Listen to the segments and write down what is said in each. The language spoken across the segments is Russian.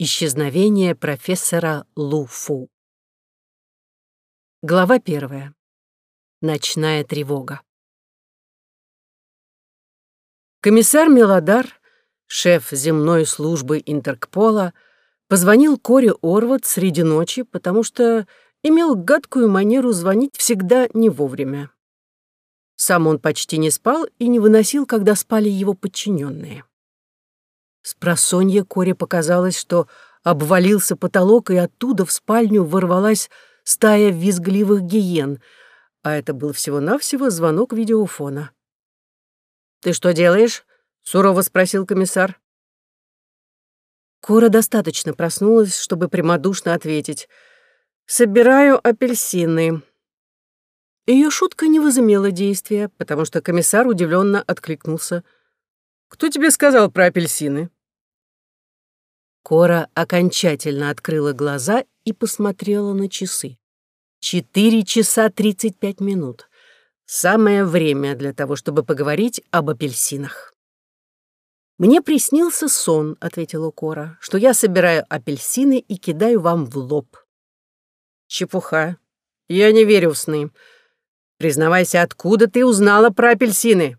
Исчезновение профессора Лу Фу. Глава первая. Ночная тревога. Комиссар Мелодар, шеф земной службы Интеркпола, позвонил Коре Орват среди ночи, потому что имел гадкую манеру звонить всегда не вовремя. Сам он почти не спал и не выносил, когда спали его подчиненные. С просонья Коре показалось, что обвалился потолок, и оттуда в спальню ворвалась стая визгливых гиен, а это был всего-навсего звонок видеофона. «Ты что делаешь?» — сурово спросил комиссар. Кора достаточно проснулась, чтобы прямодушно ответить. «Собираю апельсины». Ее шутка не возымела действия, потому что комиссар удивленно откликнулся. «Кто тебе сказал про апельсины?» Кора окончательно открыла глаза и посмотрела на часы. Четыре часа тридцать пять минут. Самое время для того, чтобы поговорить об апельсинах. «Мне приснился сон», — ответила Кора, «что я собираю апельсины и кидаю вам в лоб». «Чепуха. Я не верю в сны. Признавайся, откуда ты узнала про апельсины?»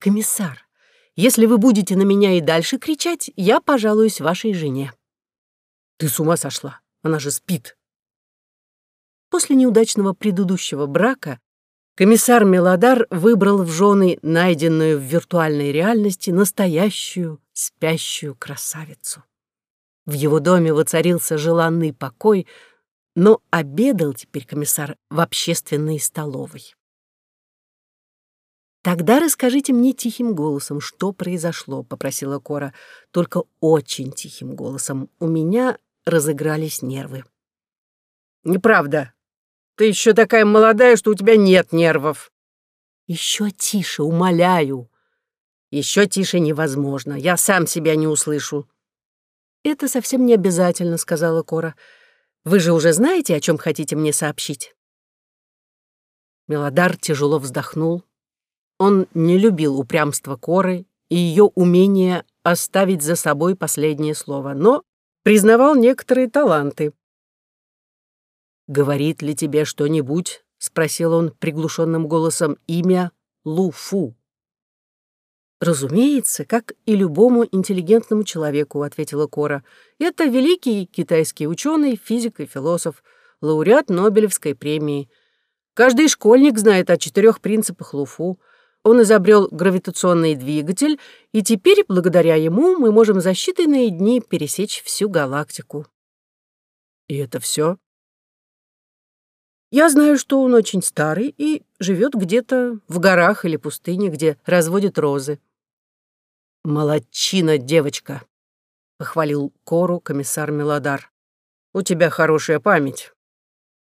«Комиссар, если вы будете на меня и дальше кричать, я пожалуюсь вашей жене». «Ты с ума сошла? Она же спит». После неудачного предыдущего брака комиссар Мелодар выбрал в жены найденную в виртуальной реальности настоящую спящую красавицу. В его доме воцарился желанный покой, но обедал теперь комиссар в общественной столовой. «Тогда расскажите мне тихим голосом, что произошло», — попросила Кора, только очень тихим голосом. У меня разыгрались нервы. «Неправда. Ты еще такая молодая, что у тебя нет нервов». «Еще тише, умоляю». «Еще тише невозможно. Я сам себя не услышу». «Это совсем не обязательно», — сказала Кора. «Вы же уже знаете, о чем хотите мне сообщить?» Мелодар тяжело вздохнул, он не любил упрямство Коры и ее умение оставить за собой последнее слово, но признавал некоторые таланты. «Говорит ли тебе что-нибудь?» — спросил он приглушенным голосом имя Луфу. «Разумеется, как и любому интеллигентному человеку», — ответила Кора. «Это великий китайский ученый, физик и философ, лауреат Нобелевской премии. Каждый школьник знает о четырех принципах Луфу — он изобрел гравитационный двигатель, и теперь, благодаря ему, мы можем за считанные дни пересечь всю галактику. И это все? Я знаю, что он очень старый и живет где-то в горах или пустыне, где разводят розы. «Молодчина, девочка!» — похвалил Кору комиссар Мелодар. «У тебя хорошая память.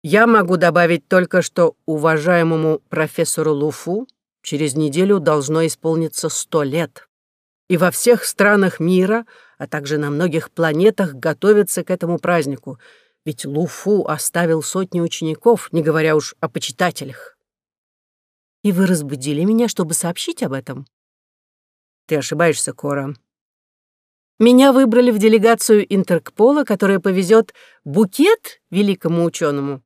Я могу добавить только, что уважаемому профессору Луфу Через неделю должно исполниться сто лет. И во всех странах мира, а также на многих планетах готовятся к этому празднику, ведь Луфу оставил сотни учеников, не говоря уж о почитателях. И вы разбудили меня, чтобы сообщить об этом? Ты ошибаешься, Кора. Меня выбрали в делегацию Интеркпола, которая повезет букет великому ученому.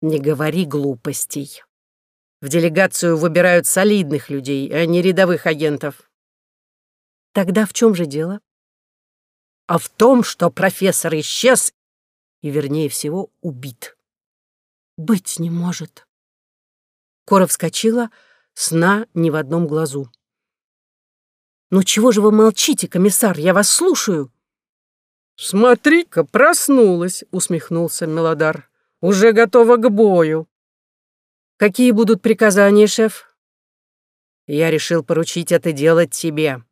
Не говори глупостей. В делегацию выбирают солидных людей, а не рядовых агентов. Тогда в чем же дело? А в том, что профессор исчез и, вернее всего, убит. Быть не может. Кора вскочила, сна ни в одном глазу. «Ну чего же вы молчите, комиссар? Я вас слушаю!» «Смотри-ка, проснулась!» — усмехнулся Мелодар. «Уже готова к бою!» Какие будут приказания, шеф? Я решил поручить это делать тебе.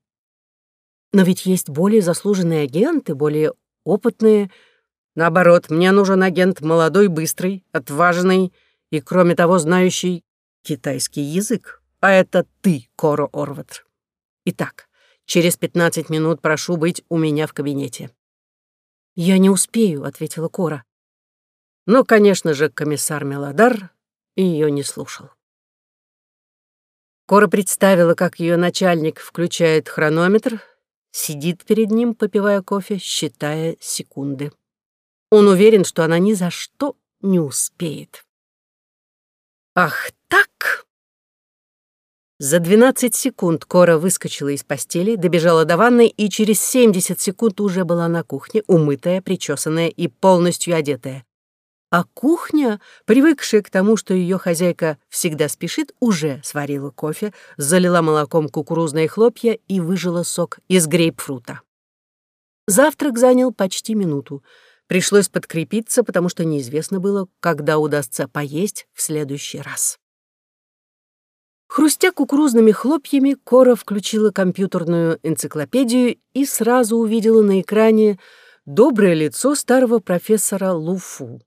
Но ведь есть более заслуженные агенты, более опытные. Наоборот, мне нужен агент молодой, быстрый, отважный и, кроме того, знающий китайский язык. А это ты, Коро Орват. Итак, через пятнадцать минут прошу быть у меня в кабинете. «Я не успею», — ответила Кора. Но, конечно же, комиссар Мелодар и ее не слушал. Кора представила, как ее начальник включает хронометр, Сидит перед ним, попивая кофе, считая секунды. Он уверен, что она ни за что не успеет. «Ах так!» За 12 секунд Кора выскочила из постели, добежала до ванной и через 70 секунд уже была на кухне, умытая, причесанная и полностью одетая. А кухня, привыкшая к тому, что ее хозяйка всегда спешит, уже сварила кофе, залила молоком кукурузные хлопья и выжила сок из грейпфрута. Завтрак занял почти минуту. Пришлось подкрепиться, потому что неизвестно было, когда удастся поесть в следующий раз. Хрустя кукурузными хлопьями, Кора включила компьютерную энциклопедию и сразу увидела на экране доброе лицо старого профессора Луфу.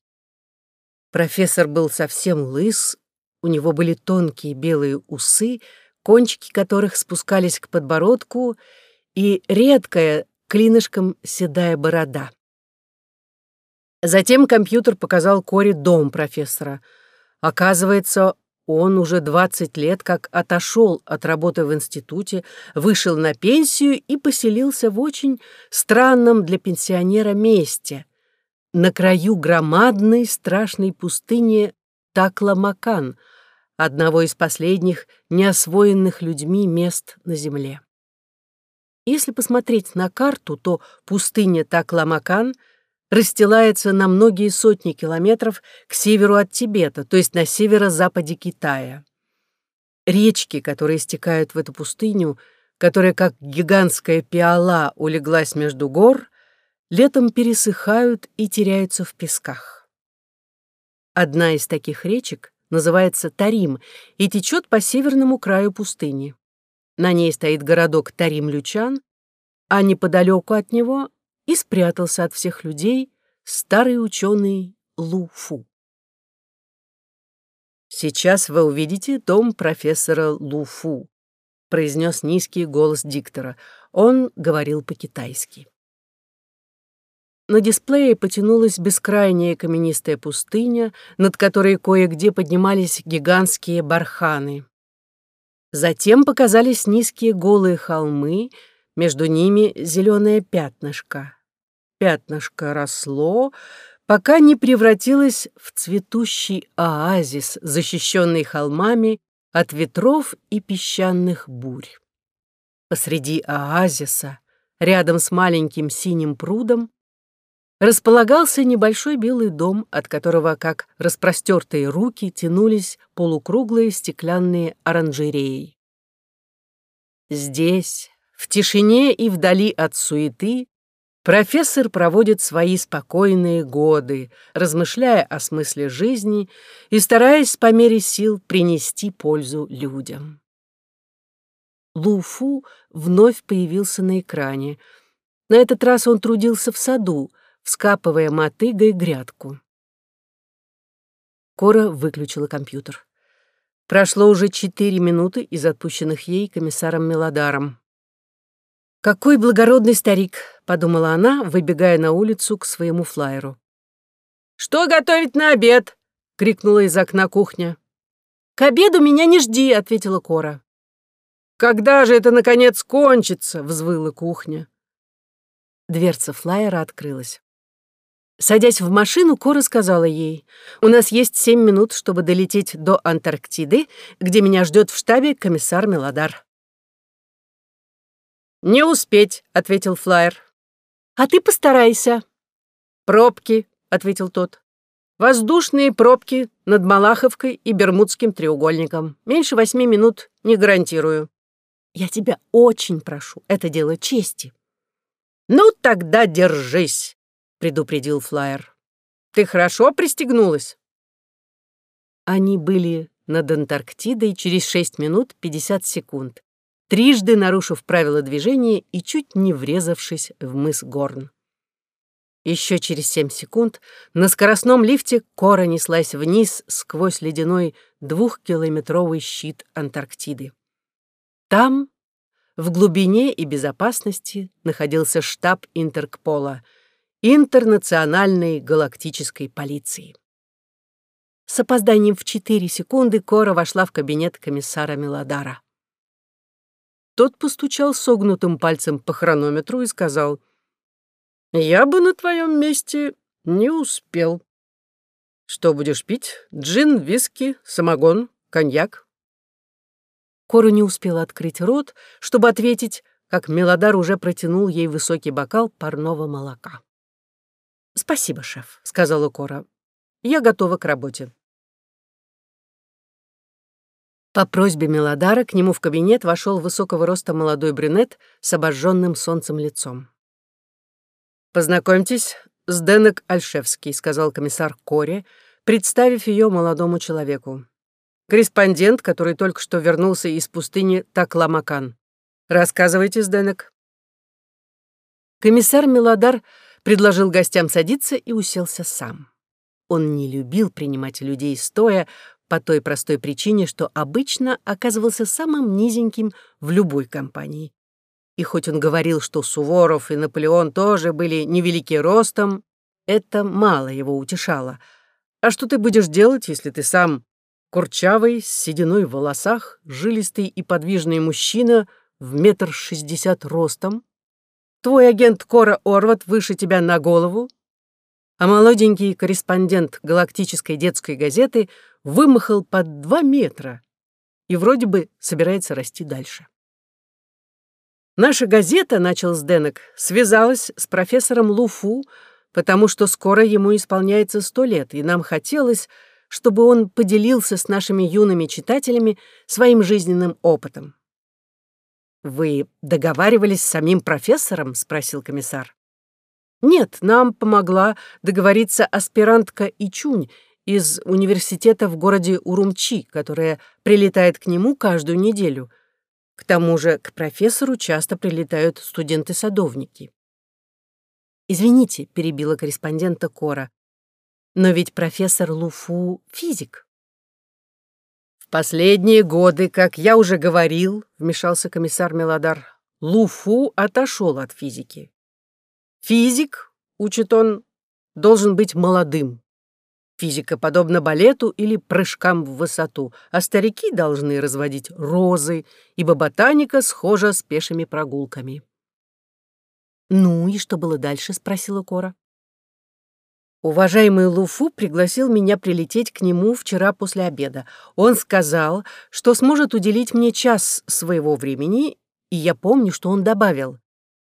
Профессор был совсем лыс, у него были тонкие белые усы, кончики которых спускались к подбородку, и редкая, клинышком седая борода. Затем компьютер показал Коре дом профессора. Оказывается, он уже 20 лет как отошел от работы в институте, вышел на пенсию и поселился в очень странном для пенсионера месте, на краю громадной страшной пустыни Такламакан, одного из последних неосвоенных людьми мест на Земле. Если посмотреть на карту, то пустыня Такламакан — расстилается на многие сотни километров к северу от Тибета, то есть на северо-западе Китая. Речки, которые стекают в эту пустыню, которая как гигантская пиала улеглась между гор, летом пересыхают и теряются в песках. Одна из таких речек называется Тарим и течет по северному краю пустыни. На ней стоит городок Тарим-Лючан, а неподалеку от него и спрятался от всех людей старый ученый Лу Фу. «Сейчас вы увидите дом профессора Лу Фу», произнес низкий голос диктора. Он говорил по-китайски. На дисплее потянулась бескрайняя каменистая пустыня, над которой кое-где поднимались гигантские барханы. Затем показались низкие голые холмы, между ними зеленое пятнышко. Пятнышко росло, пока не превратилось в цветущий оазис, защищенный холмами от ветров и песчаных бурь. Посреди оазиса, рядом с маленьким синим прудом, располагался небольшой белый дом, от которого, как распростертые руки, тянулись полукруглые стеклянные оранжереи. Здесь, в тишине и вдали от суеты, профессор проводит свои спокойные годы, размышляя о смысле жизни и стараясь по мере сил принести пользу людям. Луфу вновь появился на экране. На этот раз он трудился в саду, вскапывая мотыгой грядку. Кора выключила компьютер. Прошло уже четыре минуты из отпущенных ей комиссаром Мелодаром. «Какой благородный старик!» — подумала она, выбегая на улицу к своему флайеру. «Что готовить на обед?» — крикнула из окна кухня. «К обеду меня не жди», — ответила Кора. «Когда же это, наконец, кончится?» — взвыла кухня. Дверца флайера открылась. Садясь в машину, Кора сказала ей, «У нас есть семь минут, чтобы долететь до Антарктиды, где меня ждет в штабе комиссар Мелодар». «Не успеть», — ответил Флайер. «А ты постарайся». «Пробки», — ответил тот. «Воздушные пробки над Малаховкой и Бермудским треугольником. Меньше восьми минут не гарантирую». «Я тебя очень прошу, это дело чести». «Ну, тогда держись», — предупредил Флайер. «Ты хорошо пристегнулась?» Они были над Антарктидой через шесть минут пятьдесят секунд трижды нарушив правила движения и чуть не врезавшись в мыс Горн. Еще через семь секунд на скоростном лифте Кора неслась вниз сквозь ледяной двухкилометровый щит Антарктиды. Там, в глубине и безопасности, находился штаб Интеркпола, Интернациональной галактической полиции. С опозданием в четыре секунды Кора вошла в кабинет комиссара Мелодара. Тот постучал согнутым пальцем по хронометру и сказал, «Я бы на твоем месте не успел. Что будешь пить? Джин, виски, самогон, коньяк?» Кора не успела открыть рот, чтобы ответить, как Мелодар уже протянул ей высокий бокал парного молока. «Спасибо, шеф», — сказала Кора. «Я готова к работе». По просьбе Мелодара к нему в кабинет вошел высокого роста молодой брюнет с обожженным солнцем лицом. «Познакомьтесь, с Денек Альшевский», — сказал комиссар Коре, представив ее молодому человеку. «Корреспондент, который только что вернулся из пустыни Такламакан. Рассказывайте, Сденек». Комиссар Мелодар предложил гостям садиться и уселся сам. Он не любил принимать людей стоя, по той простой причине, что обычно оказывался самым низеньким в любой компании. И хоть он говорил, что Суворов и Наполеон тоже были невелики ростом, это мало его утешало. А что ты будешь делать, если ты сам курчавый, с сединой в волосах, жилистый и подвижный мужчина в метр шестьдесят ростом? Твой агент Кора Орват выше тебя на голову, а молоденький корреспондент галактической детской газеты вымахал под два метра и вроде бы собирается расти дальше. Наша газета, начал Сденек, связалась с профессором Луфу, потому что скоро ему исполняется сто лет, и нам хотелось, чтобы он поделился с нашими юными читателями своим жизненным опытом. «Вы договаривались с самим профессором?» — спросил комиссар. «Нет, нам помогла договориться аспирантка Ичунь из университета в городе Урумчи, которая прилетает к нему каждую неделю. К тому же к профессору часто прилетают студенты-садовники». «Извините», — перебила корреспондента Кора, «но ведь профессор Луфу — физик». «В последние годы, как я уже говорил», — вмешался комиссар Мелодар, «Луфу отошел от физики. Физик, учит он, должен быть молодым. Физика подобна балету или прыжкам в высоту, а старики должны разводить розы, ибо ботаника схожа с пешими прогулками. «Ну и что было дальше?» — спросила Кора. Уважаемый Луфу пригласил меня прилететь к нему вчера после обеда. Он сказал, что сможет уделить мне час своего времени, и я помню, что он добавил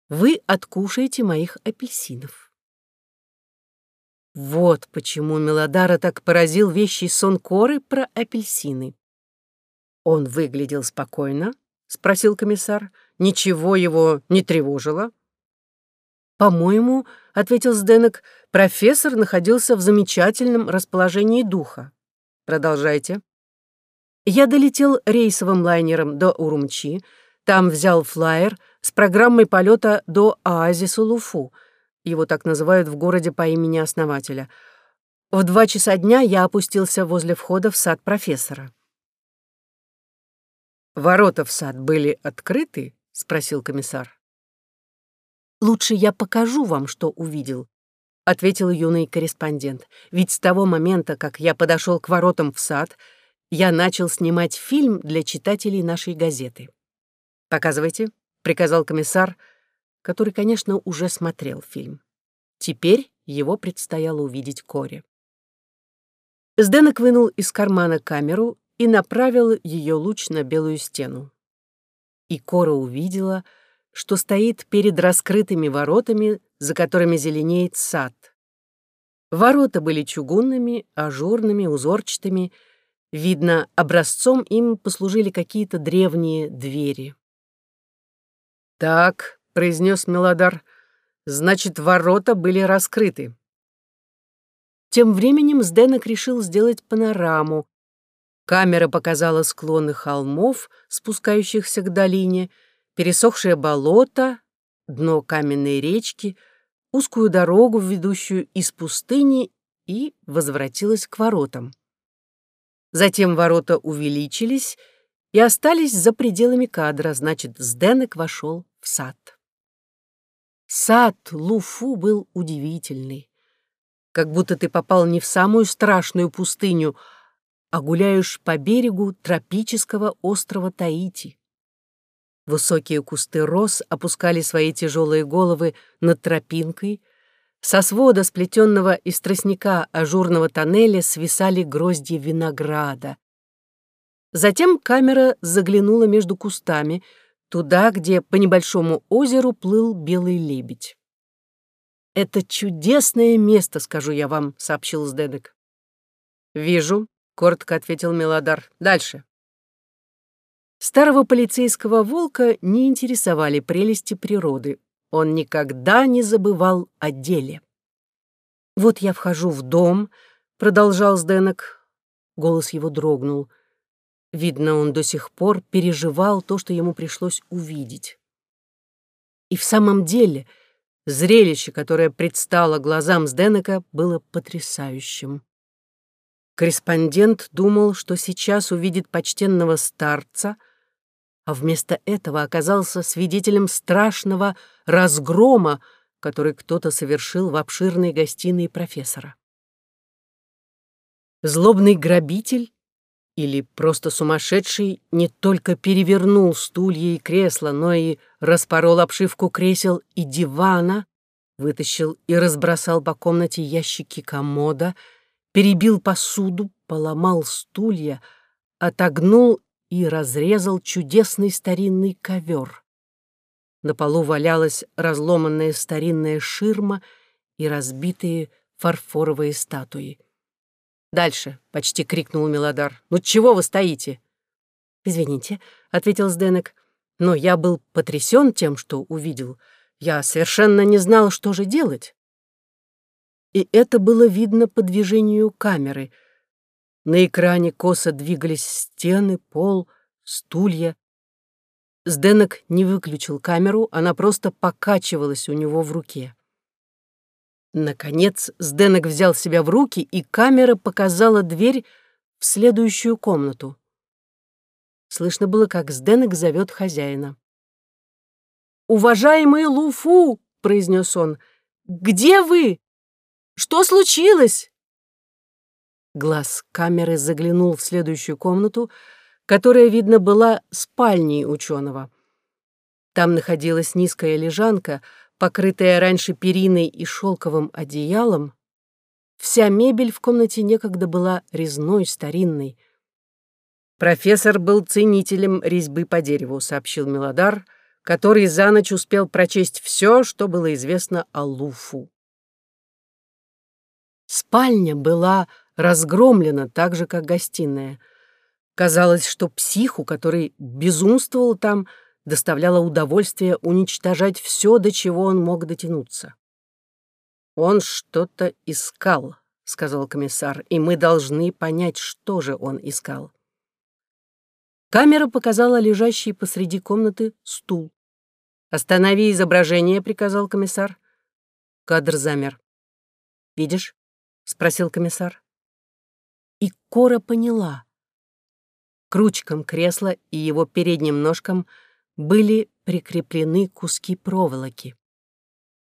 вы откушаете моих апельсинов. Вот почему Мелодара так поразил вещий сон Коры про апельсины. Он выглядел спокойно, спросил комиссар. Ничего его не тревожило. По-моему, ответил Сденок, профессор находился в замечательном расположении духа. Продолжайте. Я долетел рейсовым лайнером до Урумчи, там взял флайер с программой полета до оазиса Луфу. Его так называют в городе по имени основателя. В два часа дня я опустился возле входа в сад профессора. «Ворота в сад были открыты?» — спросил комиссар. «Лучше я покажу вам, что увидел», — ответил юный корреспондент. «Ведь с того момента, как я подошел к воротам в сад, я начал снимать фильм для читателей нашей газеты. «Показывайте», — приказал комиссар, который, конечно, уже смотрел фильм. Теперь его предстояло увидеть Коре. Сденок вынул из кармана камеру и направил ее луч на белую стену. И Кора увидела, что стоит перед раскрытыми воротами, за которыми зеленеет сад. Ворота были чугунными, ажурными, узорчатыми. Видно, образцом им послужили какие-то древние двери. «Так», — произнес Мелодар, — «значит, ворота были раскрыты». Тем временем Сденок решил сделать панораму. Камера показала склоны холмов, спускающихся к долине, пересохшее болото, дно каменной речки, узкую дорогу, ведущую из пустыни, и возвратилась к воротам. Затем ворота увеличились и остались за пределами кадра, значит, Сденек вошел в сад. Сад Луфу был удивительный. Как будто ты попал не в самую страшную пустыню, а гуляешь по берегу тропического острова Таити. Высокие кусты роз опускали свои тяжелые головы над тропинкой. Со свода, сплетенного из тростника ажурного тоннеля, свисали грозди винограда. Затем камера заглянула между кустами, туда, где по небольшому озеру плыл белый лебедь. «Это чудесное место, скажу я вам», — сообщил Сденек. «Вижу», — коротко ответил Мелодар. «Дальше». Старого полицейского волка не интересовали прелести природы. Он никогда не забывал о деле. «Вот я вхожу в дом», — продолжал Сденок. Голос его дрогнул. Видно, он до сих пор переживал то, что ему пришлось увидеть. И в самом деле зрелище, которое предстало глазам Сденека, было потрясающим. Корреспондент думал, что сейчас увидит почтенного старца, а вместо этого оказался свидетелем страшного разгрома, который кто-то совершил в обширной гостиной профессора. Злобный грабитель или просто сумасшедший не только перевернул стулья и кресла, но и распорол обшивку кресел и дивана, вытащил и разбросал по комнате ящики комода — перебил посуду, поломал стулья, отогнул и разрезал чудесный старинный ковер. На полу валялась разломанная старинная ширма и разбитые фарфоровые статуи. «Дальше!» — почти крикнул Мелодар. «Ну чего вы стоите?» «Извините», — ответил Сденек, «но я был потрясен тем, что увидел. Я совершенно не знал, что же делать и это было видно по движению камеры. На экране косо двигались стены, пол, стулья. Сденок не выключил камеру, она просто покачивалась у него в руке. Наконец Сденок взял себя в руки, и камера показала дверь в следующую комнату. Слышно было, как Сденок зовет хозяина. «Уважаемый Луфу!» — произнес он. «Где вы? Что случилось?» Глаз камеры заглянул в следующую комнату, которая, видно, была спальней ученого. Там находилась низкая лежанка, покрытая раньше периной и шелковым одеялом. Вся мебель в комнате некогда была резной, старинной. «Профессор был ценителем резьбы по дереву», — сообщил Мелодар, который за ночь успел прочесть все, что было известно о Луфу. Спальня была разгромлена так же, как гостиная. Казалось, что психу, который безумствовал там, доставляло удовольствие уничтожать все, до чего он мог дотянуться. «Он что-то искал», — сказал комиссар, «и мы должны понять, что же он искал». Камера показала лежащий посреди комнаты стул. «Останови изображение», — приказал комиссар. Кадр замер. «Видишь? — спросил комиссар. И Кора поняла. К ручкам кресла и его передним ножкам были прикреплены куски проволоки.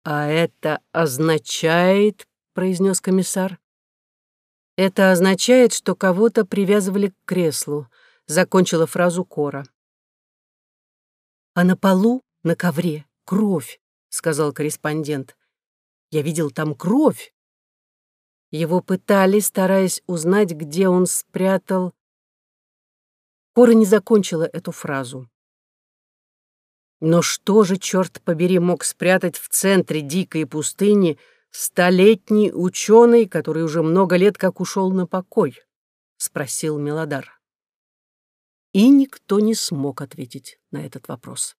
«А это означает», — произнес комиссар, «это означает, что кого-то привязывали к креслу», — закончила фразу Кора. «А на полу, на ковре, кровь», — сказал корреспондент. «Я видел там кровь». Его пытали, стараясь узнать, где он спрятал. Кора не закончила эту фразу. Но что же, черт побери, мог спрятать в центре дикой пустыни столетний ученый, который уже много лет как ушел на покой? — спросил Мелодар. И никто не смог ответить на этот вопрос.